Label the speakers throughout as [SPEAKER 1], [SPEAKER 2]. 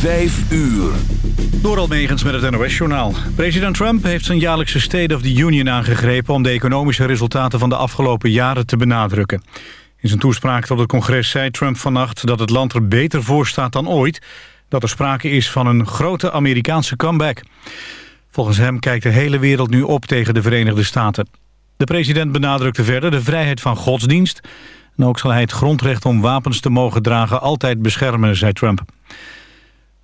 [SPEAKER 1] Vijf uur.
[SPEAKER 2] Door Almegens met het NOS-journaal. President Trump heeft zijn jaarlijkse State of the Union aangegrepen... om de economische resultaten van de afgelopen jaren te benadrukken. In zijn toespraak tot het congres zei Trump vannacht... dat het land er beter voor staat dan ooit... dat er sprake is van een grote Amerikaanse comeback. Volgens hem kijkt de hele wereld nu op tegen de Verenigde Staten. De president benadrukte verder de vrijheid van godsdienst... en ook zal hij het grondrecht om wapens te mogen dragen altijd beschermen, zei Trump.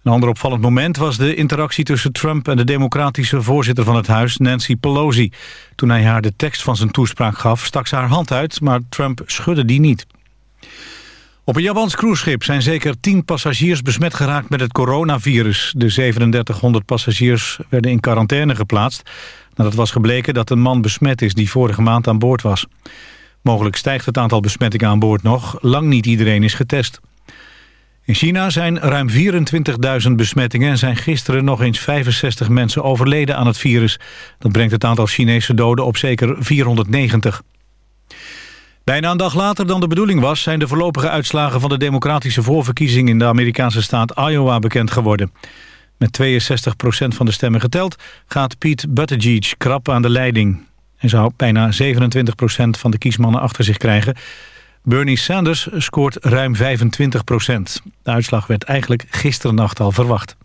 [SPEAKER 2] Een ander opvallend moment was de interactie tussen Trump en de democratische voorzitter van het huis, Nancy Pelosi. Toen hij haar de tekst van zijn toespraak gaf, stak ze haar hand uit, maar Trump schudde die niet. Op een Japans cruiseschip zijn zeker 10 passagiers besmet geraakt met het coronavirus. De 3700 passagiers werden in quarantaine geplaatst... nadat was gebleken dat een man besmet is die vorige maand aan boord was. Mogelijk stijgt het aantal besmettingen aan boord nog. Lang niet iedereen is getest. In China zijn ruim 24.000 besmettingen en zijn gisteren nog eens 65 mensen overleden aan het virus. Dat brengt het aantal Chinese doden op zeker 490. Bijna een dag later dan de bedoeling was... zijn de voorlopige uitslagen van de democratische voorverkiezing... in de Amerikaanse staat Iowa bekend geworden. Met 62% van de stemmen geteld gaat Pete Buttigieg krap aan de leiding. Hij zou bijna 27% van de kiesmannen achter zich krijgen... Bernie Sanders scoort ruim 25 procent. De uitslag werd eigenlijk gisternacht al verwacht.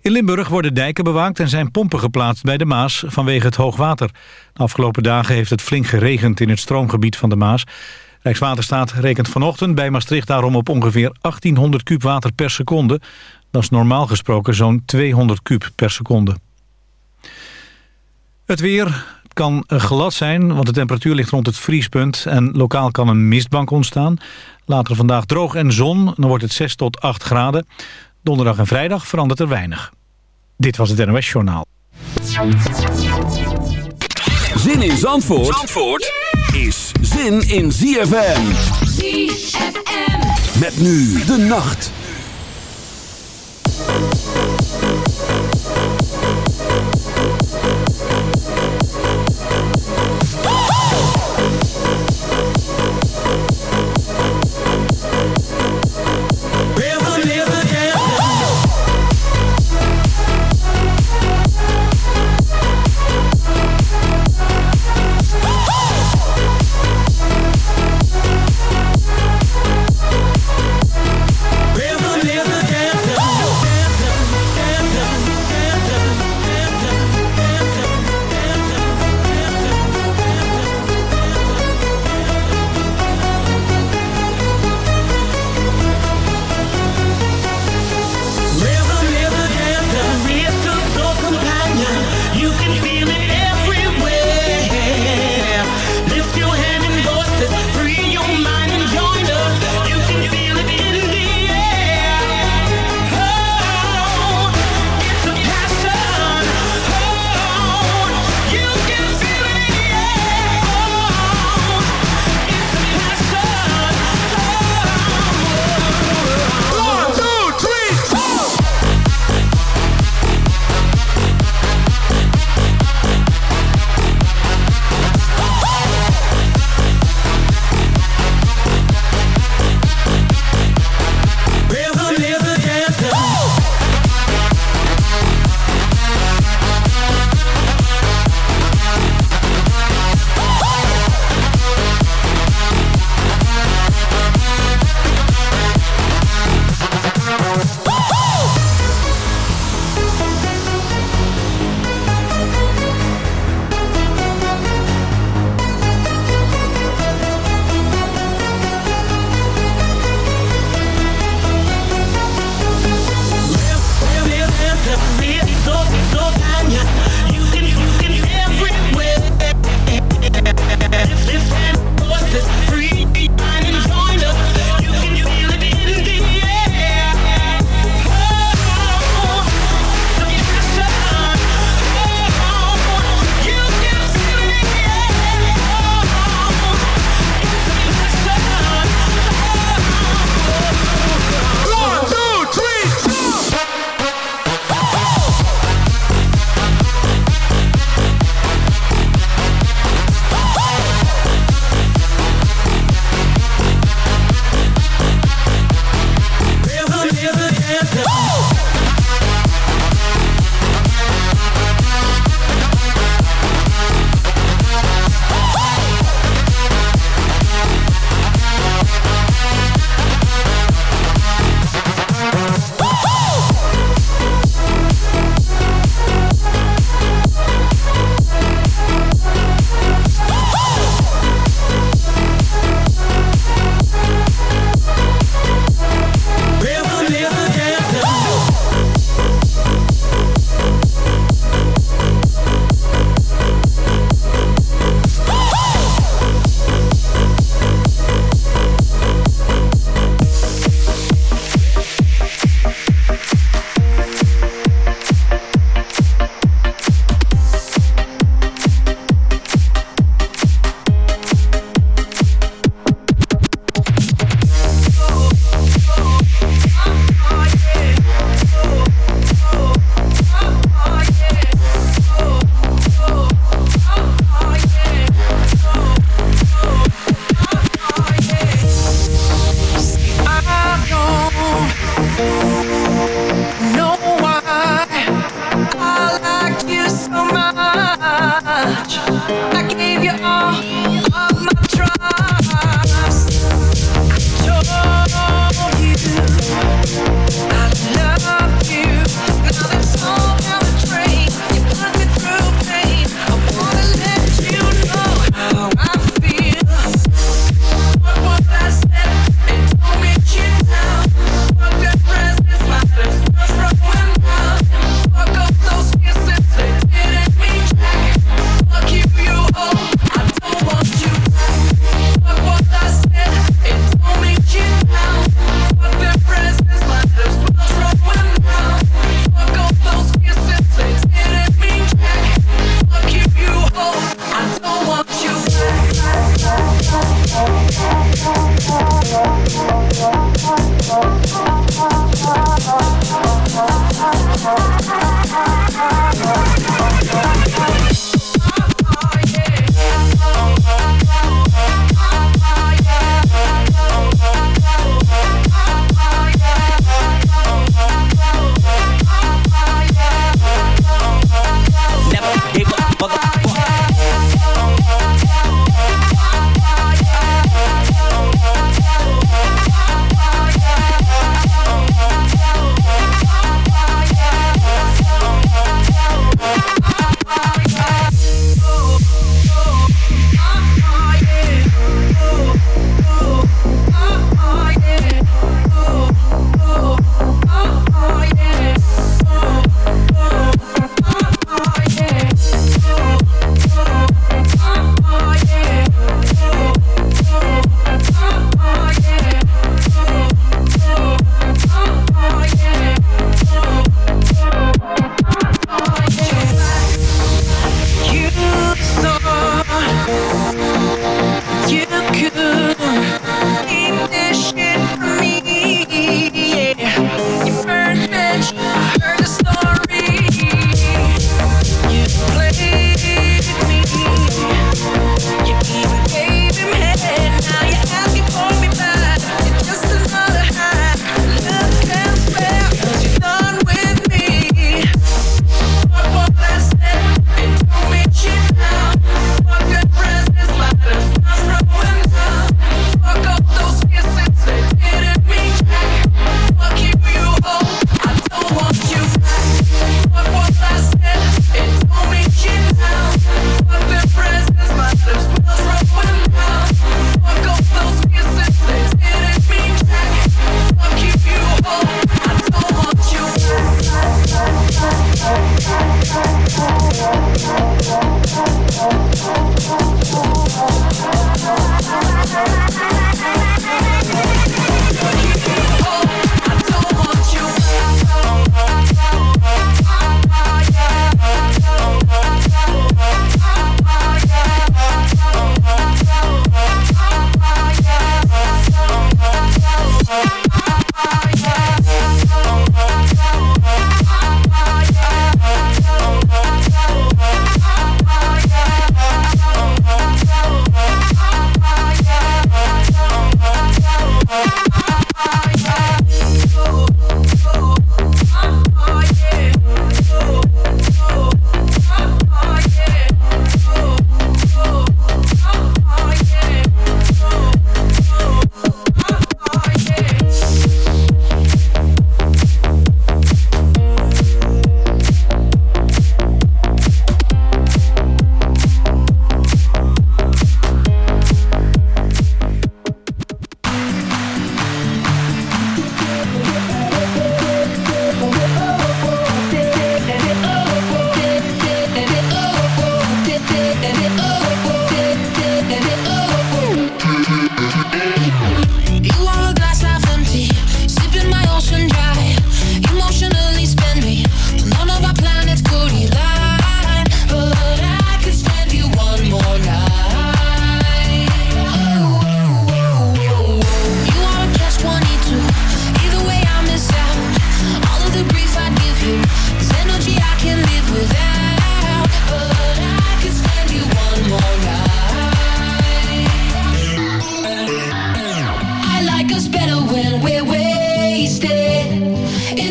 [SPEAKER 2] In Limburg worden dijken bewaakt en zijn pompen geplaatst bij de Maas vanwege het hoogwater. De afgelopen dagen heeft het flink geregend in het stroomgebied van de Maas. Rijkswaterstaat rekent vanochtend bij Maastricht daarom op ongeveer 1800 kub water per seconde. Dat is normaal gesproken zo'n 200 kub per seconde. Het weer, kan glad zijn, want de temperatuur ligt rond het vriespunt... en lokaal kan een mistbank ontstaan. Later vandaag droog en zon, dan wordt het 6 tot 8 graden. Donderdag en vrijdag verandert er weinig. Dit was het NOS Journaal.
[SPEAKER 1] Zin in Zandvoort, Zandvoort is zin in ZFM.
[SPEAKER 3] ZFM.
[SPEAKER 1] Met nu de nacht.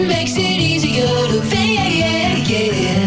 [SPEAKER 3] The only time we really talk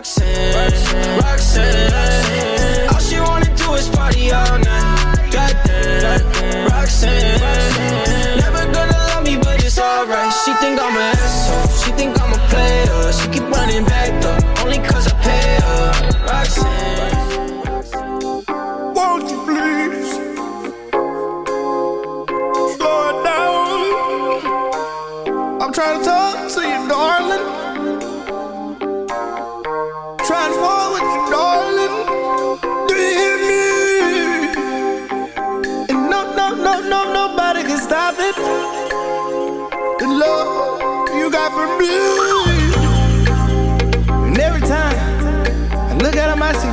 [SPEAKER 4] Roxanne, Roxanne. All she wanna do is party all night. Goddamn, Roxanne. Never gonna love me, but it's alright. She think I'm an
[SPEAKER 5] can stop it. The love you got for me. And every time I look at them, I see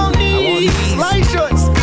[SPEAKER 5] these, light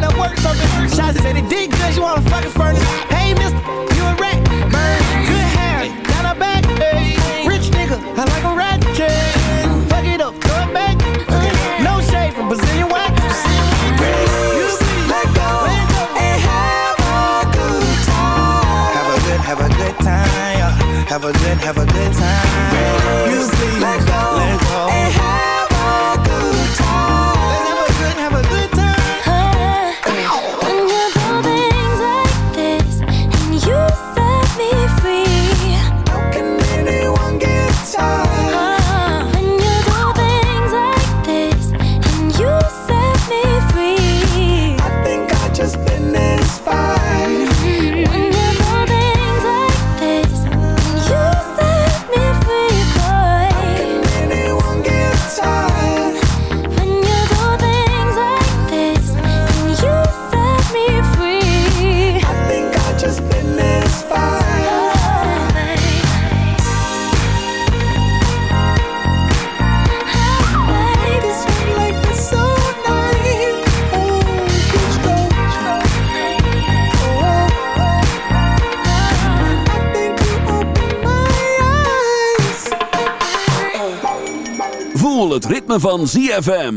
[SPEAKER 5] turn up, try to work something. Shots said it did good, you wanna fucking furnace. Hey, mister, you a rat. Burn, good hair, down her back. Hey, rich nigga, I like a rat chain. Fuck it up, throw it back. No shade from Brazilian wax. You
[SPEAKER 6] let let go,
[SPEAKER 5] and
[SPEAKER 6] have a good time.
[SPEAKER 5] Have a good, have a good time. yeah. Have a good, have a good time.
[SPEAKER 2] Van ZFM.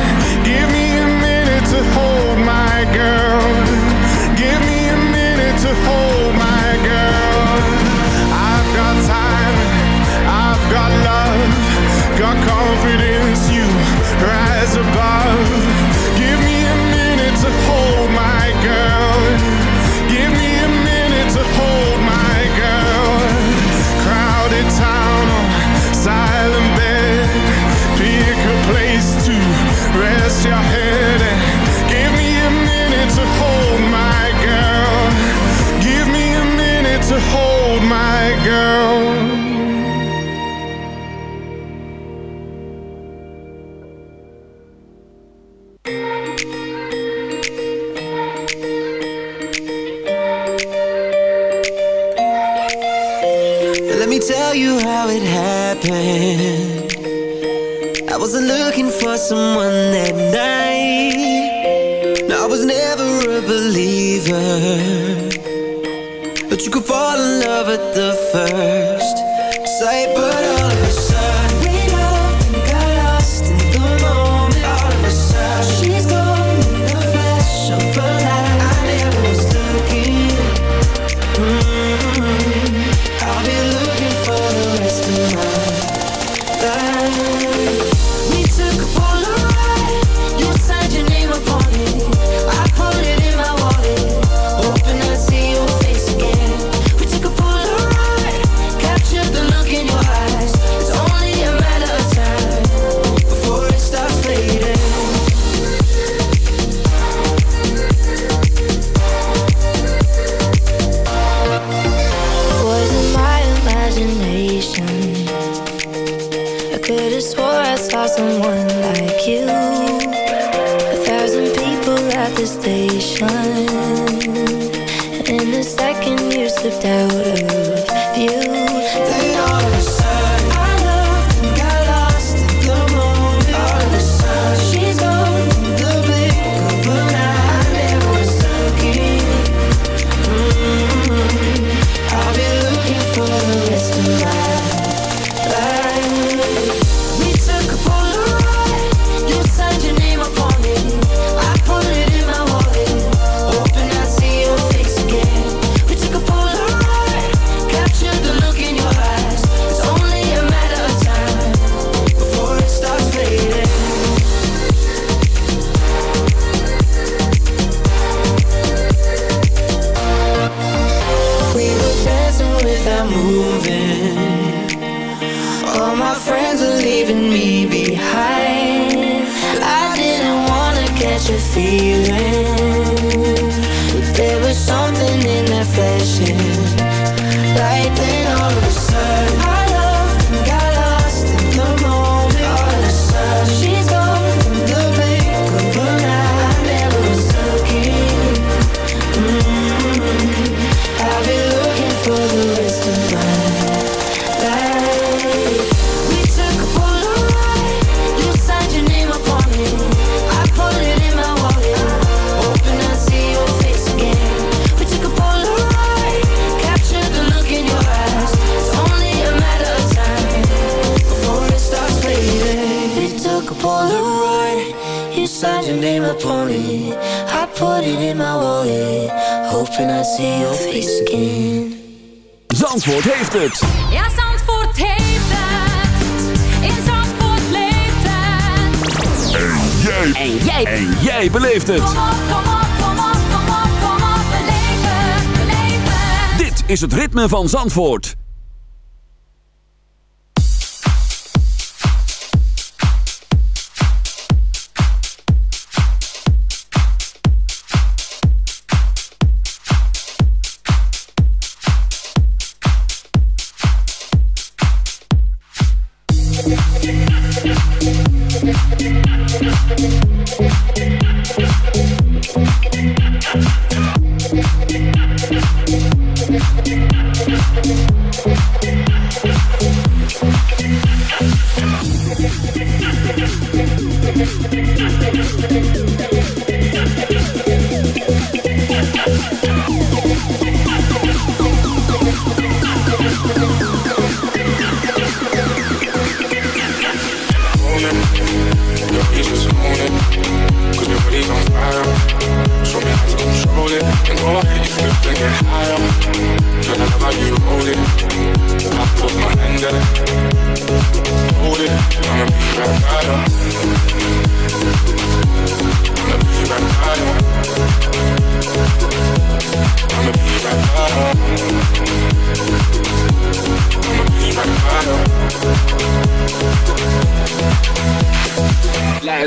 [SPEAKER 7] Girl.
[SPEAKER 6] Let me tell you how it happened. I wasn't looking for someone that night.
[SPEAKER 8] It. I put it in my wallet, hoping I'd see your face again.
[SPEAKER 2] Zandvoort heeft het.
[SPEAKER 9] Ja, Zandvoort heeft het. In Zandvoort leeft het.
[SPEAKER 2] Jij. En jij. En jij beleeft het. Kom
[SPEAKER 9] op, kom op, kom op, kom op, kom op. Beleef het, beleef het.
[SPEAKER 2] Dit is het ritme van Zandvoort.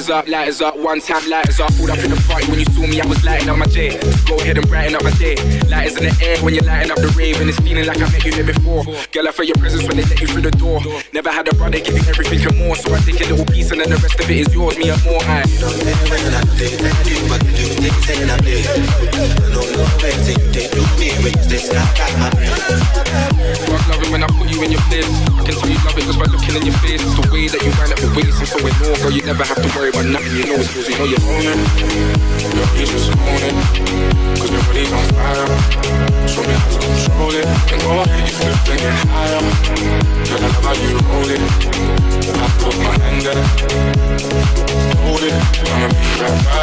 [SPEAKER 10] Lighters up, lighters up, one time lighters up. Pulled up in the party when you saw me, I was lighting up my day. Go ahead and brighten up my day. Lighters in the air when you're lighting up the rave, and it's feeling like I met you here before. Girl, I felt your presence when they let you through the door. Never had a brother give you everything and more, so I take a little piece and then the rest of it is yours, me and more. I loving when I put you in your place. I can tell you love it just by looking in your face. It's the way that you wind up your waist and so in more, girl. You never have to worry about nothing. You know it's yours, you know you're own it. Your peace just own it. Cause your body's on fire. Show me how to control it. And go ahead, you flip and get higher. Girl, I love how you hold it. I put my hand there. Hold it. I'ma be right by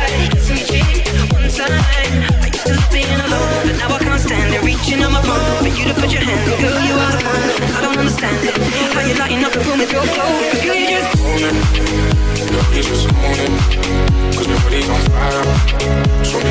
[SPEAKER 8] Cause girl, you to put your hand cool you out of mind I don't understand why you're not in up the room with your flow you
[SPEAKER 10] just own